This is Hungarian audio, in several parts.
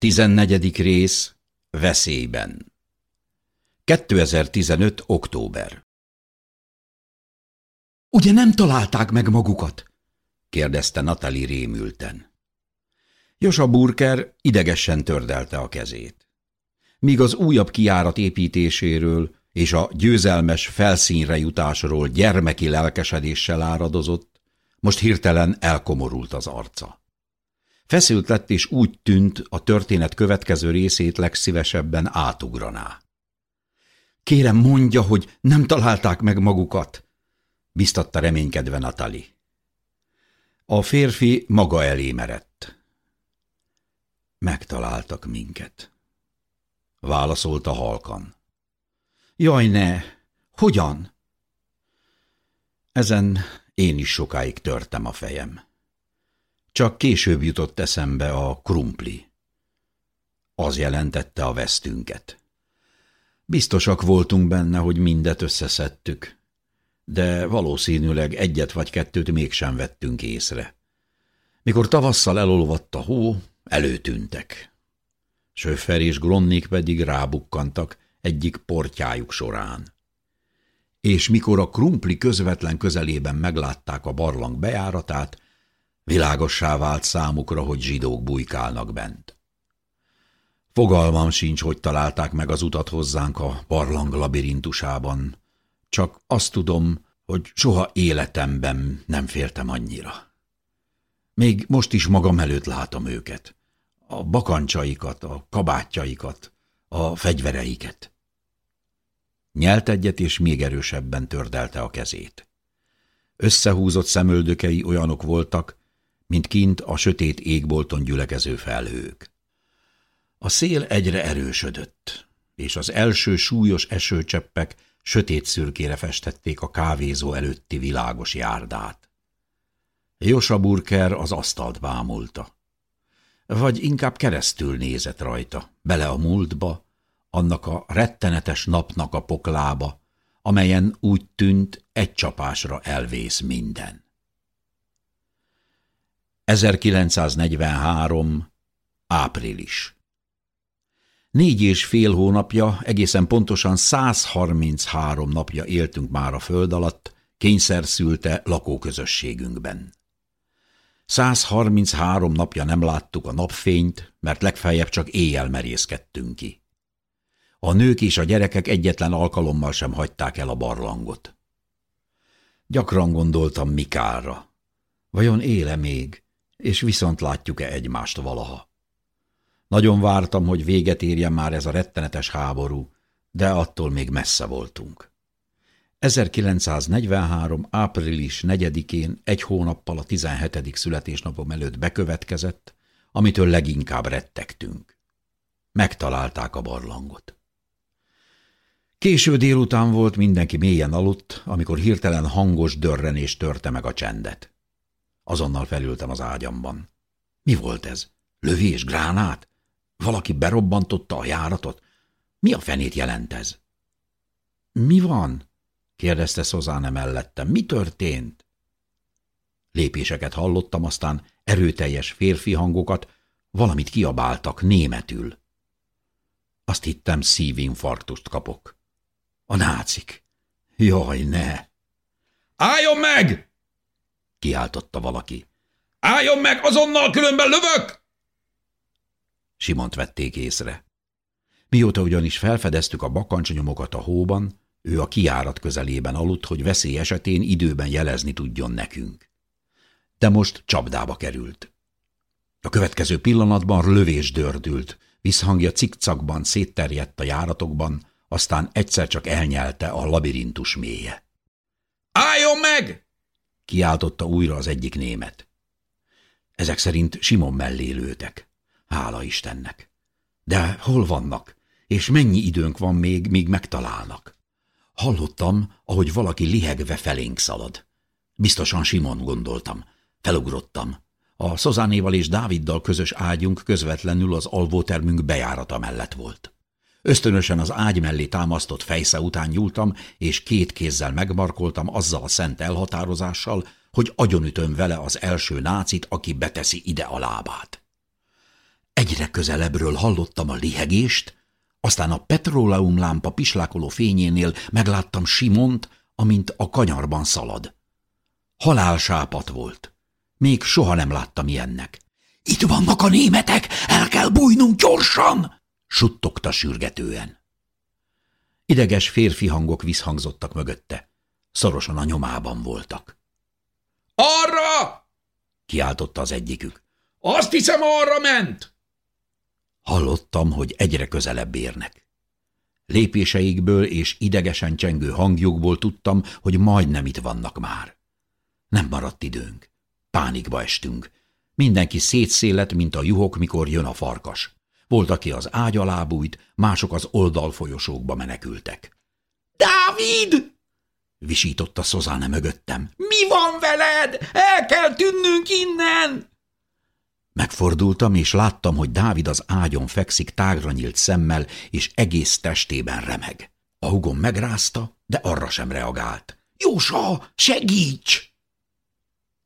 14. rész Veszélyben 2015. október Ugye nem találták meg magukat? kérdezte Natali rémülten. Josa Burker idegesen tördelte a kezét. Míg az újabb kiárat építéséről és a győzelmes felszínre jutásról gyermeki lelkesedéssel áradozott, most hirtelen elkomorult az arca. Feszült lett, és úgy tűnt, a történet következő részét legszívesebben átugraná. Kérem, mondja, hogy nem találták meg magukat, biztatta reménykedve Natali. A férfi maga elé merett. Megtaláltak minket. Válaszolta halkan. Jaj, ne! Hogyan? Ezen én is sokáig törtem a fejem. Csak később jutott eszembe a krumpli. Az jelentette a vesztünket. Biztosak voltunk benne, hogy mindet összeszedtük, de valószínűleg egyet vagy kettőt mégsem vettünk észre. Mikor tavasszal elolvadt a hó, előtűntek. Söffer és Gronnik pedig rábukkantak egyik portyájuk során. És mikor a krumpli közvetlen közelében meglátták a barlang bejáratát, Világossá vált számukra, hogy zsidók bujkálnak bent. Fogalmam sincs, hogy találták meg az utat hozzánk a barlang labirintusában, csak azt tudom, hogy soha életemben nem féltem annyira. Még most is magam előtt látom őket. A bakancsaikat, a kabátjaikat, a fegyvereiket. Nyelt egyet, és még erősebben tördelte a kezét. Összehúzott szemöldökei olyanok voltak, mint kint a sötét égbolton gyülekező felhők. A szél egyre erősödött, és az első súlyos esőcseppek sötét szürkére festették a kávézó előtti világos járdát. Josa Burker az asztalt bámulta. Vagy inkább keresztül nézett rajta, bele a múltba, annak a rettenetes napnak a poklába, amelyen úgy tűnt, egy csapásra elvész minden. 1943. április Négy és fél hónapja, egészen pontosan 133 napja éltünk már a föld alatt, kényszer szülte lakóközösségünkben. 133 napja nem láttuk a napfényt, mert legfeljebb csak éjjel merészkedtünk ki. A nők és a gyerekek egyetlen alkalommal sem hagyták el a barlangot. Gyakran gondoltam Mikálra. Vajon éle még? És viszont látjuk-e egymást valaha. Nagyon vártam, hogy véget érjen már ez a rettenetes háború, de attól még messze voltunk. 1943. április 4-én egy hónappal a 17. születésnapom előtt bekövetkezett, amitől leginkább rettegtünk. Megtalálták a barlangot. Késő délután volt, mindenki mélyen aludt, amikor hirtelen hangos dörrenés törte meg a csendet. Azonnal felültem az ágyamban. Mi volt ez? Lövés, gránát? Valaki berobbantotta a járatot? Mi a fenét jelent ez? Mi van? kérdezte Szozáne mellettem. Mi történt? Lépéseket hallottam, aztán erőteljes férfi hangokat, valamit kiabáltak németül. Azt hittem szívinfarktust kapok. A nácik. Jaj, ne! Álljon meg! Kiáltotta valaki. Álljon meg azonnal, különben lövök! Simont vették észre. Mióta ugyanis felfedeztük a bakancsnyomokat a hóban, ő a kiárat közelében aludt, hogy veszély esetén időben jelezni tudjon nekünk. De most csapdába került. A következő pillanatban lövés dördült, visszhangja cikcakban szétterjedt a járatokban, aztán egyszer csak elnyelte a labirintus mélye. – Álljon meg! Kiáltotta újra az egyik német. Ezek szerint Simon mellé lőtek. Hála Istennek! De hol vannak? És mennyi időnk van még, míg megtalálnak? Hallottam, ahogy valaki lihegve felénk szalad. Biztosan Simon gondoltam. Felugrottam. A Szozánéval és Dáviddal közös ágyunk közvetlenül az alvótermünk bejárata mellett volt. Ösztönösen az ágy mellé támasztott fejsze után nyúltam, és két kézzel megmarkoltam azzal a szent elhatározással, hogy agyonütöm vele az első nácit, aki beteszi ide a lábát. Egyre közelebbről hallottam a lihegést, aztán a petróleumlámpa pislákoló fényénél megláttam Simont, amint a kanyarban szalad. Halálsápat volt. Még soha nem láttam ilyennek. – Itt vannak a németek! El kell bújnunk gyorsan! – suttogta sürgetően. Ideges férfi hangok visszhangzottak mögötte. Szorosan a nyomában voltak. – Arra! – kiáltotta az egyikük. – Azt hiszem, arra ment! Hallottam, hogy egyre közelebb érnek. Lépéseikből és idegesen csengő hangjukból tudtam, hogy majdnem itt vannak már. Nem maradt időnk. Pánikba estünk. Mindenki szétszélet, mint a juhok, mikor jön a farkas. Volt, aki az ágy alá bújt, mások az oldalfolyosókba menekültek. – Dávid! – visította Szozáne mögöttem. – Mi van veled? El kell tűnnünk innen! Megfordultam, és láttam, hogy Dávid az ágyon fekszik tágra nyílt szemmel, és egész testében remeg. A hugom megrázta, de arra sem reagált. – Jósa, segíts!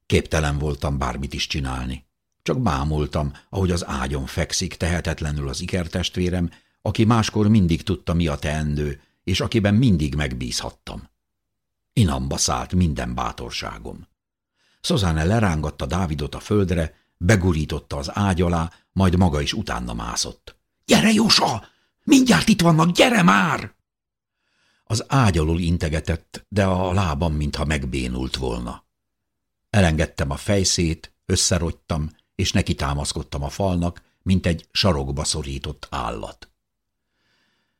Képtelen voltam bármit is csinálni. Csak bámultam, ahogy az ágyon fekszik tehetetlenül az ikertestvérem, aki máskor mindig tudta, mi a teendő, és akiben mindig megbízhattam. Inamba szállt minden bátorságom. Szozáne lerángatta Dávidot a földre, begurította az ágy alá, majd maga is utána mászott. – Gyere, Jósa! Mindjárt itt vannak, gyere már! Az ágy alul integetett, de a lábam mintha megbénult volna. Elengedtem a fejszét, összerogytam, és neki támaszkodtam a falnak, mint egy sarokba szorított állat.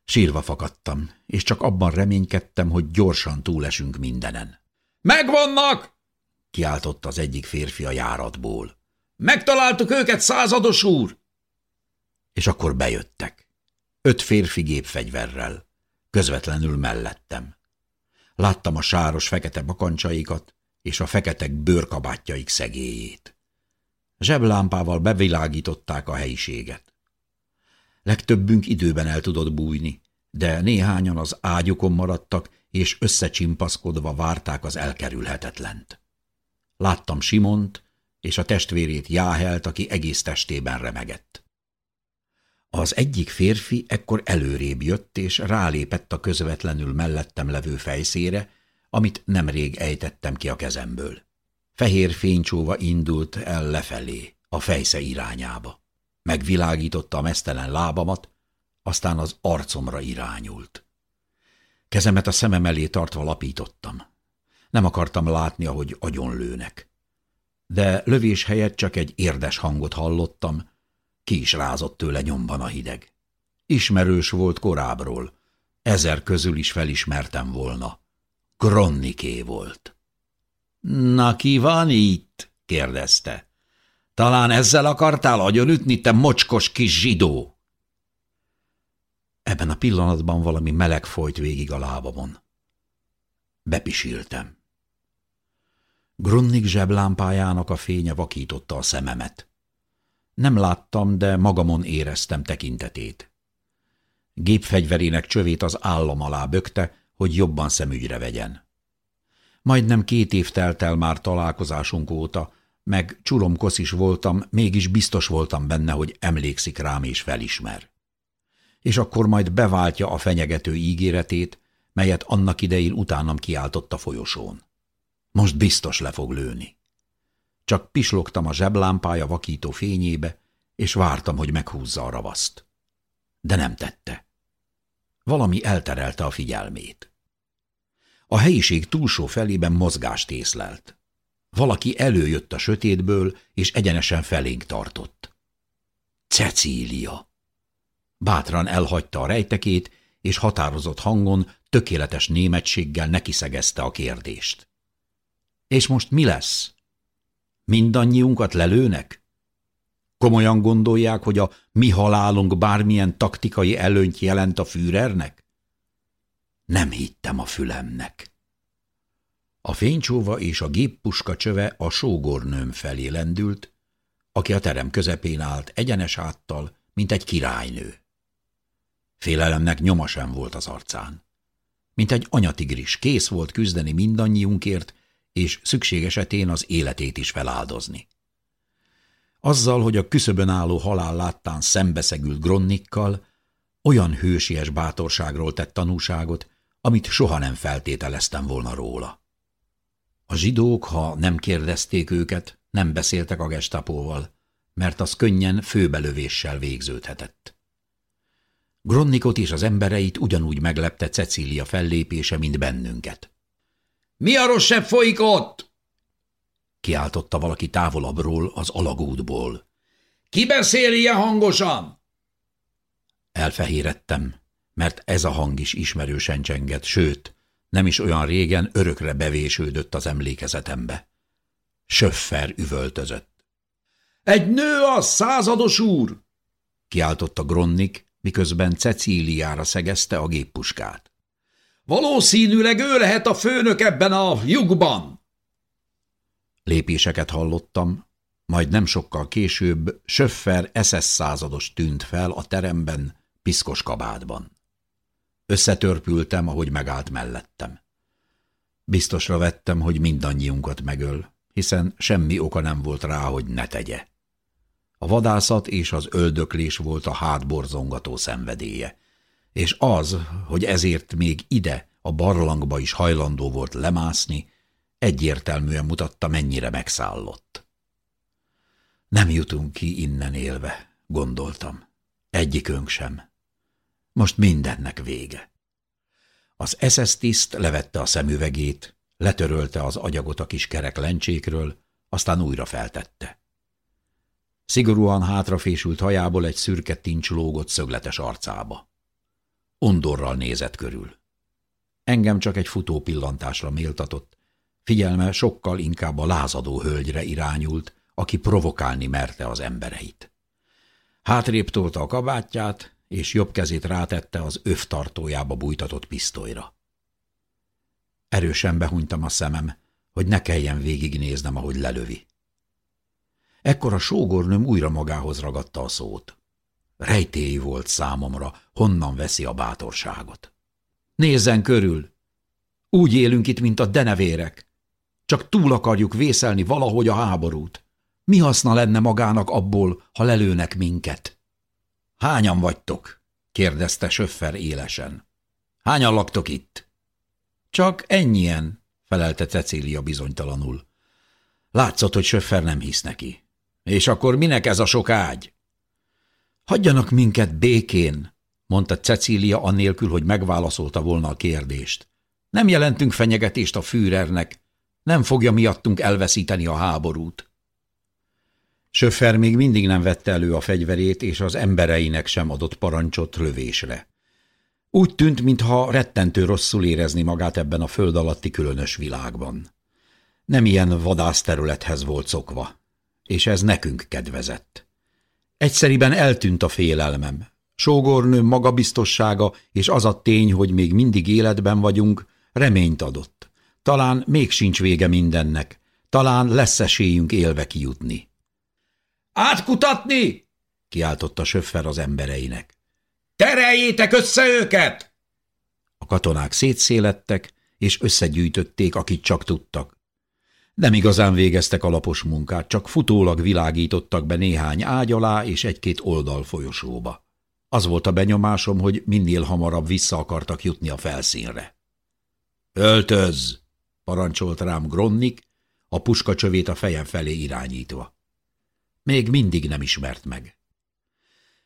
Sírva fakadtam, és csak abban reménykedtem, hogy gyorsan túlesünk mindenen. – Megvannak! – kiáltott az egyik férfi a járatból. – Megtaláltuk őket, százados úr! És akkor bejöttek. Öt férfi gépfegyverrel, közvetlenül mellettem. Láttam a sáros fekete bakancsaikat és a feketek bőrkabátjaik szegélyét. Zseblámpával bevilágították a helyiséget. Legtöbbünk időben el tudott bújni, de néhányan az ágyukon maradtak, és összecsimpaszkodva várták az elkerülhetetlent. Láttam Simont, és a testvérét Jáhelt, aki egész testében remegett. Az egyik férfi ekkor előrébb jött, és rálépett a közvetlenül mellettem levő fejszére, amit nemrég ejtettem ki a kezemből. Fehér fénycsóva indult el lefelé, a fejsze irányába. Megvilágította a mesztelen lábamat, aztán az arcomra irányult. Kezemet a szemem elé tartva lapítottam. Nem akartam látni, ahogy agyonlőnek. De lövés helyett csak egy érdes hangot hallottam, ki is rázott tőle nyomban a hideg. Ismerős volt korábbról, ezer közül is felismertem volna. Gronniké volt. – Na ki van itt? – kérdezte. – Talán ezzel akartál agyonütni, te mocskos kis zsidó? Ebben a pillanatban valami meleg folyt végig a lábamon. Bepisíltem. Grunnik zseblámpájának a fénye vakította a szememet. Nem láttam, de magamon éreztem tekintetét. Gépfegyverének csövét az állam alá bökte, hogy jobban szemügyre vegyen. Majdnem két év telt el már találkozásunk óta, meg csuromkosz is voltam, mégis biztos voltam benne, hogy emlékszik rám és felismer. És akkor majd beváltja a fenyegető ígéretét, melyet annak idején utánam kiáltott a folyosón. Most biztos le fog lőni. Csak pislogtam a zseblámpája vakító fényébe, és vártam, hogy meghúzza a ravaszt. De nem tette. Valami elterelte a figyelmét. A helyiség túlsó felében mozgást észlelt. Valaki előjött a sötétből, és egyenesen felénk tartott. Cecília! Bátran elhagyta a rejtekét, és határozott hangon, tökéletes németséggel nekiszegezte a kérdést. És most mi lesz? Mindannyiunkat lelőnek? Komolyan gondolják, hogy a mi halálunk bármilyen taktikai előnyt jelent a Führernek? Nem hittem a fülemnek. A fénycsóva és a géppuska csöve a sógornőm felé lendült, aki a terem közepén állt egyenes áttal, mint egy királynő. Félelemnek nyoma sem volt az arcán. Mint egy anyatigris, kész volt küzdeni mindannyiunkért, és szükség esetén az életét is feláldozni. Azzal, hogy a küszöbön álló halál láttán szembeszegült Gronnikkal, olyan hősies bátorságról tett tanúságot, amit soha nem feltételeztem volna róla. A zsidók, ha nem kérdezték őket, nem beszéltek a gestapóval, mert az könnyen főbelövéssel végződhetett. Gronnikot és az embereit ugyanúgy meglepte Cecília fellépése, mint bennünket. – Mi a rosszabb folyik ott? – kiáltotta valaki távolabbról, az alagútból. – Ki beszél ilyen hangosan? Elfehérettem, mert ez a hang is ismerősen csengett, sőt, nem is olyan régen örökre bevésődött az emlékezetembe. Söffer üvöltözött. – Egy nő az, százados úr! – kiáltotta Gronnik, miközben Cecíliára szegezte a géppuskát. – Valószínűleg ő lehet a főnök ebben a lyukban! Lépéseket hallottam, majd nem sokkal később Söffer SS százados tűnt fel a teremben, piszkos kabádban. Összetörpültem, ahogy megállt mellettem. Biztosra vettem, hogy mindannyiunkat megöl, hiszen semmi oka nem volt rá, hogy ne tegye. A vadászat és az öldöklés volt a hátborzongató szenvedélye, és az, hogy ezért még ide, a barlangba is hajlandó volt lemászni, egyértelműen mutatta, mennyire megszállott. Nem jutunk ki innen élve, gondoltam. Egyikünk sem. Most mindennek vége. Az SS tiszt levette a szemüvegét, letörölte az agyagot a kis kerek lencsékről, aztán újra feltette. Szigorúan hátrafésült hajából egy szürke tincs lógott szögletes arcába. Undorral nézett körül. Engem csak egy futó pillantásra méltatott, figyelme sokkal inkább a lázadó hölgyre irányult, aki provokálni merte az embereit. Hátrébb tolta a kabátját, és jobb kezét rátette az övtartójába bújtatott pisztolyra. Erősen behunytam a szemem, hogy ne kelljen végignéznem, ahogy lelövi. Ekkor a sógornőm újra magához ragadta a szót. Rejtély volt számomra, honnan veszi a bátorságot. Nézzen körül! Úgy élünk itt, mint a denevérek. Csak túl akarjuk vészelni valahogy a háborút. Mi haszna lenne magának abból, ha lelőnek minket? Hányan vagytok? kérdezte Söffer élesen. Hányan laktok itt? Csak ennyien, felelte Cecília bizonytalanul. Látszott, hogy Söffer nem hisz neki. És akkor minek ez a sok ágy? Hagyjanak minket békén, mondta Cecília annélkül, hogy megválaszolta volna a kérdést. Nem jelentünk fenyegetést a Führernek, nem fogja miattunk elveszíteni a háborút. Söffer még mindig nem vette elő a fegyverét, és az embereinek sem adott parancsot lövésre. Úgy tűnt, mintha rettentő rosszul érezni magát ebben a föld alatti különös világban. Nem ilyen vadászterülethez volt szokva, és ez nekünk kedvezett. Egyszeriben eltűnt a félelmem. Sógornőm magabiztossága és az a tény, hogy még mindig életben vagyunk, reményt adott. Talán még sincs vége mindennek, talán lesz esélyünk élve kijutni. Átkutatni! kiáltotta Söffer az embereinek. Tereljétek össze őket! A katonák szétszélettek, és összegyűjtötték, akit csak tudtak. Nem igazán végeztek alapos munkát, csak futólag világítottak be néhány ágy alá és egy-két oldal folyosóba. Az volt a benyomásom, hogy minél hamarabb vissza akartak jutni a felszínre. Öltöz! parancsolt rám Gronnik, a puskacsövét a fejem felé irányítva. Még mindig nem ismert meg.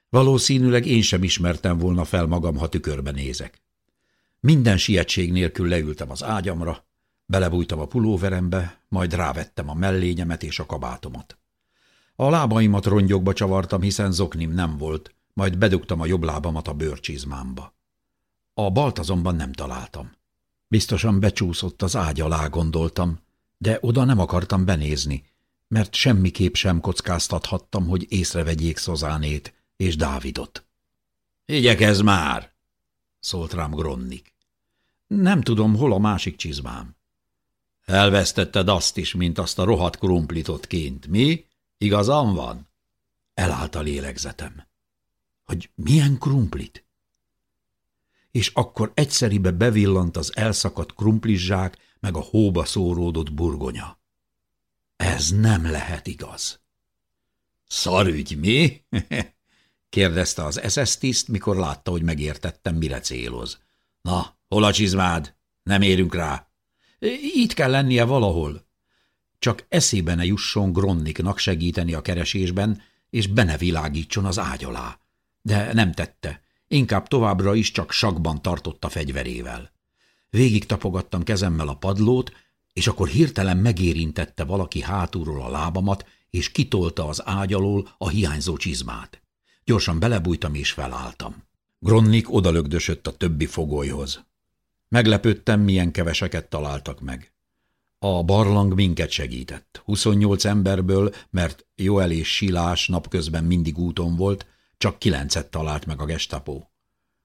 Valószínűleg én sem ismertem volna fel magam, ha tükörbe nézek. Minden sietség nélkül leültem az ágyamra, belebújtam a pulóverembe, majd rávettem a mellényemet és a kabátomat. A lábaimat rongyokba csavartam, hiszen zoknim nem volt, majd bedugtam a jobb lábamat a bőrcsizmámba. A balt azonban nem találtam. Biztosan becsúszott az ágy alá, gondoltam, de oda nem akartam benézni, mert semmiképp sem kockáztathattam, hogy észrevegyék Szozánét és Dávidot. – Igyekezz már! – szólt rám Gronnik. – Nem tudom, hol a másik csizmám. – Elvesztetted azt is, mint azt a rohadt krumplitot kint, mi? Igazam van? Elállt a lélegzetem. – Hogy milyen krumplit? És akkor egyszeribe bevillant az elszakadt krumplizsák meg a hóba szóródott burgonya. Ez nem lehet igaz. Szarügy, mi? kérdezte az SS tiszt, mikor látta, hogy megértettem, mire céloz. Na, hol a csizmád? Nem érünk rá. Itt kell lennie valahol. Csak eszébe ne jusson Gronniknak segíteni a keresésben, és bene világítson az ágy alá. De nem tette, inkább továbbra is csak sakban tartotta fegyverével. Végig tapogattam kezemmel a padlót, és akkor hirtelen megérintette valaki hátulról a lábamat, és kitolta az ágy alól a hiányzó csizmát. Gyorsan belebújtam és felálltam. Gronnik odalögdösött a többi fogolyhoz. Meglepődtem, milyen keveseket találtak meg. A barlang minket segített. 28 emberből, mert Joel és Silás napközben mindig úton volt, csak kilencet talált meg a gestapo.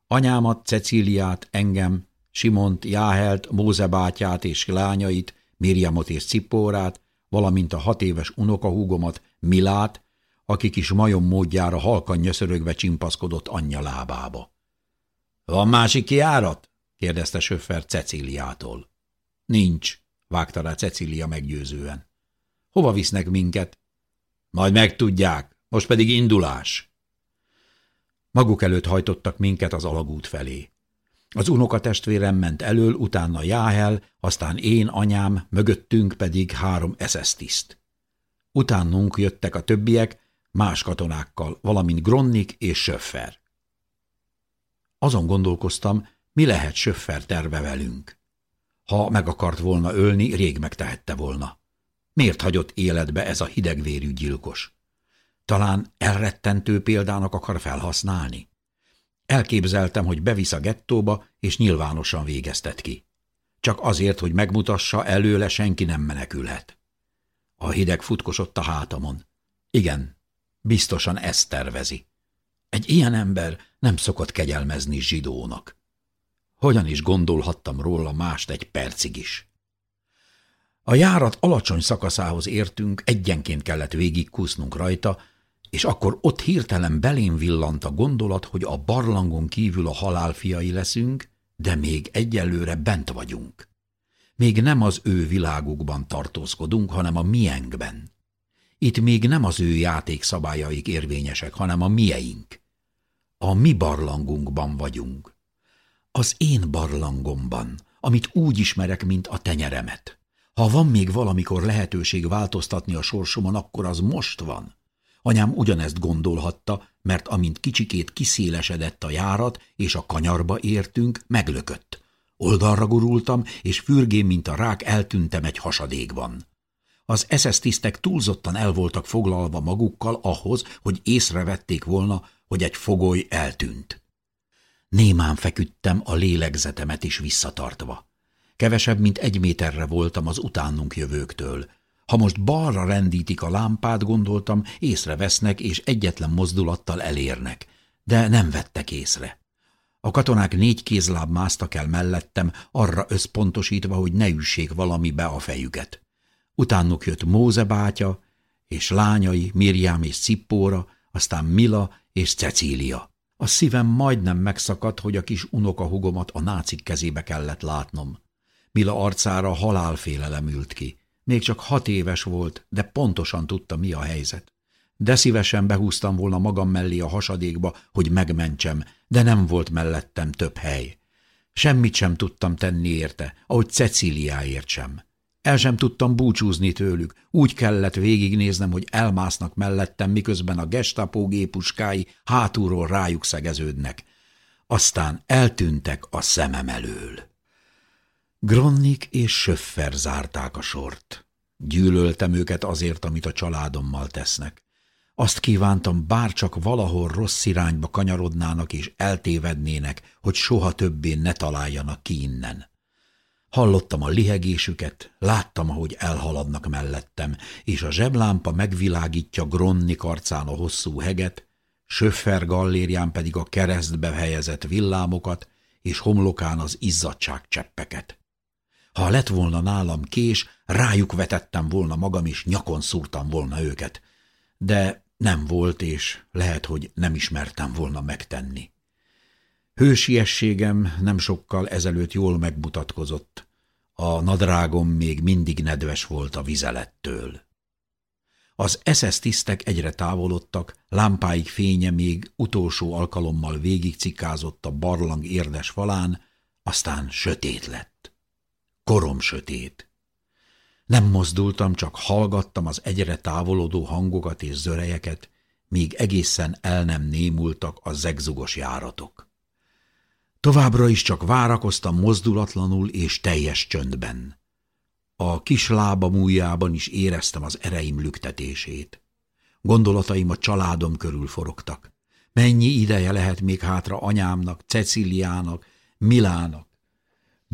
Anyámat, Cecíliát, engem, Simont, Jáhelt, Móze bátyát és lányait, Mirjamot és Cippórát, valamint a hat éves unokahúgomat, Milát, aki kis majom módjára halkan nyöszörögve csimpaszkodott anyja lábába. – Van másik kiárat? – kérdezte Söffer Cecíliától. – Nincs – vágta rá Cecília meggyőzően. – Hova visznek minket? – Majd megtudják, most pedig indulás. Maguk előtt hajtottak minket az alagút felé. Az unokatestvérem ment elől, utána Jáhel, aztán én, anyám, mögöttünk pedig három SS tiszt. Utánunk jöttek a többiek, más katonákkal, valamint Gronnik és Söffer. Azon gondolkoztam, mi lehet Söffer terve velünk. Ha meg akart volna ölni, rég megtehette volna. Miért hagyott életbe ez a hidegvérű gyilkos? Talán elrettentő példának akar felhasználni? Elképzeltem, hogy bevisz a gettóba, és nyilvánosan végeztet ki. Csak azért, hogy megmutassa, előle senki nem menekülhet. A hideg futkosott a hátamon. Igen, biztosan ezt tervezi. Egy ilyen ember nem szokott kegyelmezni zsidónak. Hogyan is gondolhattam róla mást egy percig is? A járat alacsony szakaszához értünk, egyenként kellett végigkúsznunk rajta, és akkor ott hirtelen belém villant a gondolat, hogy a barlangon kívül a halál fiai leszünk, de még egyelőre bent vagyunk. Még nem az ő világukban tartózkodunk, hanem a miénkben. Itt még nem az ő játékszabályaik érvényesek, hanem a mieink. A mi barlangunkban vagyunk. Az én barlangomban, amit úgy ismerek, mint a tenyeremet. Ha van még valamikor lehetőség változtatni a sorsomon, akkor az most van. Anyám ugyanezt gondolhatta, mert amint kicsikét kiszélesedett a járat, és a kanyarba értünk, meglökött. Oldalra gurultam, és fürgén, mint a rák eltűntem egy hasadékban. Az SS tisztek túlzottan el voltak foglalva magukkal ahhoz, hogy észrevették volna, hogy egy fogoly eltűnt. Némán feküdtem a lélegzetemet is visszatartva. Kevesebb, mint egy méterre voltam az utánunk jövőktől. Ha most balra rendítik a lámpát, gondoltam, észrevesznek és egyetlen mozdulattal elérnek, de nem vettek észre. A katonák négy kézláb másztak el mellettem, arra összpontosítva, hogy ne üssék valamibe a fejüket. Utánuk jött Móze bátya, és lányai, Mirjám és Cippóra, aztán Mila és Cecília. A szívem majdnem megszakadt, hogy a kis unokahugomat a nácik kezébe kellett látnom. Mila arcára halálfélelem ült ki. Még csak hat éves volt, de pontosan tudta, mi a helyzet. De szívesen behúztam volna magam mellé a hasadékba, hogy megmentsem, de nem volt mellettem több hely. Semmit sem tudtam tenni érte, ahogy Cecíliáért sem. El sem tudtam búcsúzni tőlük, úgy kellett végignéznem, hogy elmásznak mellettem, miközben a gestapó gépuskái hátulról rájuk szegeződnek. Aztán eltűntek a szemem elől. Gronnik és Söffer zárták a sort. Gyűlöltem őket azért, amit a családommal tesznek. Azt kívántam, bárcsak valahol rossz irányba kanyarodnának és eltévednének, hogy soha többé ne találjanak ki innen. Hallottam a lihegésüket, láttam, ahogy elhaladnak mellettem, és a zseblámpa megvilágítja Gronni arcán a hosszú heget, Söffer gallérián pedig a keresztbe helyezett villámokat, és homlokán az izzadság cseppeket. Ha lett volna nálam kés, rájuk vetettem volna magam, és nyakon szúrtam volna őket. De nem volt, és lehet, hogy nem ismertem volna megtenni. Hősiességem nem sokkal ezelőtt jól megmutatkozott. A nadrágom még mindig nedves volt a vizelettől. Az SS tisztek egyre távolodtak, lámpáik fénye még utolsó alkalommal végigcikázott a barlang érdes falán, aztán sötét lett. Korom sötét. Nem mozdultam, csak hallgattam az egyre távolodó hangokat és zörejeket, míg egészen el nem némultak a zegzugos járatok. Továbbra is csak várakoztam mozdulatlanul és teljes csöndben. A kis lábam ujjában is éreztem az ereim lüktetését. Gondolataim a családom körül forogtak. Mennyi ideje lehet még hátra anyámnak, Ceciliának, Milának?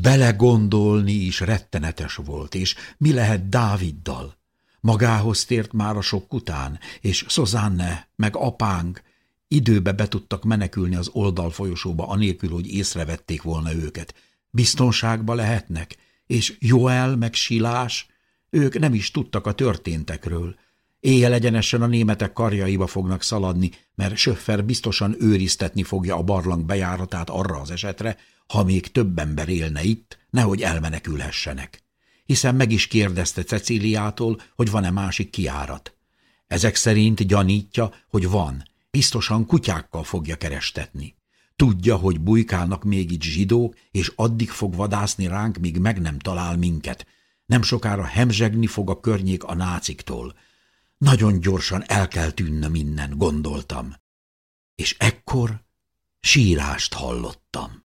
Belegondolni is rettenetes volt, és mi lehet Dáviddal? Magához tért már a sok után, és Szozánne, meg apánk időbe be tudtak menekülni az oldalfolyosóba, anélkül, hogy észrevették volna őket. Biztonságba lehetnek, és Joel meg Silás, ők nem is tudtak a történtekről. Éjjel egyenesen a németek karjaiba fognak szaladni, mert Söffer biztosan őriztetni fogja a barlang bejáratát arra az esetre, ha még több ember élne itt, nehogy elmenekülhessenek. Hiszen meg is kérdezte Cecíliától, hogy van-e másik kiárat. Ezek szerint gyanítja, hogy van, biztosan kutyákkal fogja kerestetni. Tudja, hogy bujkálnak még itt zsidók, és addig fog vadászni ránk, míg meg nem talál minket. Nem sokára hemzsegni fog a környék a náciktól. Nagyon gyorsan el kell tűnnöm innen, gondoltam. És ekkor sírást hallottam.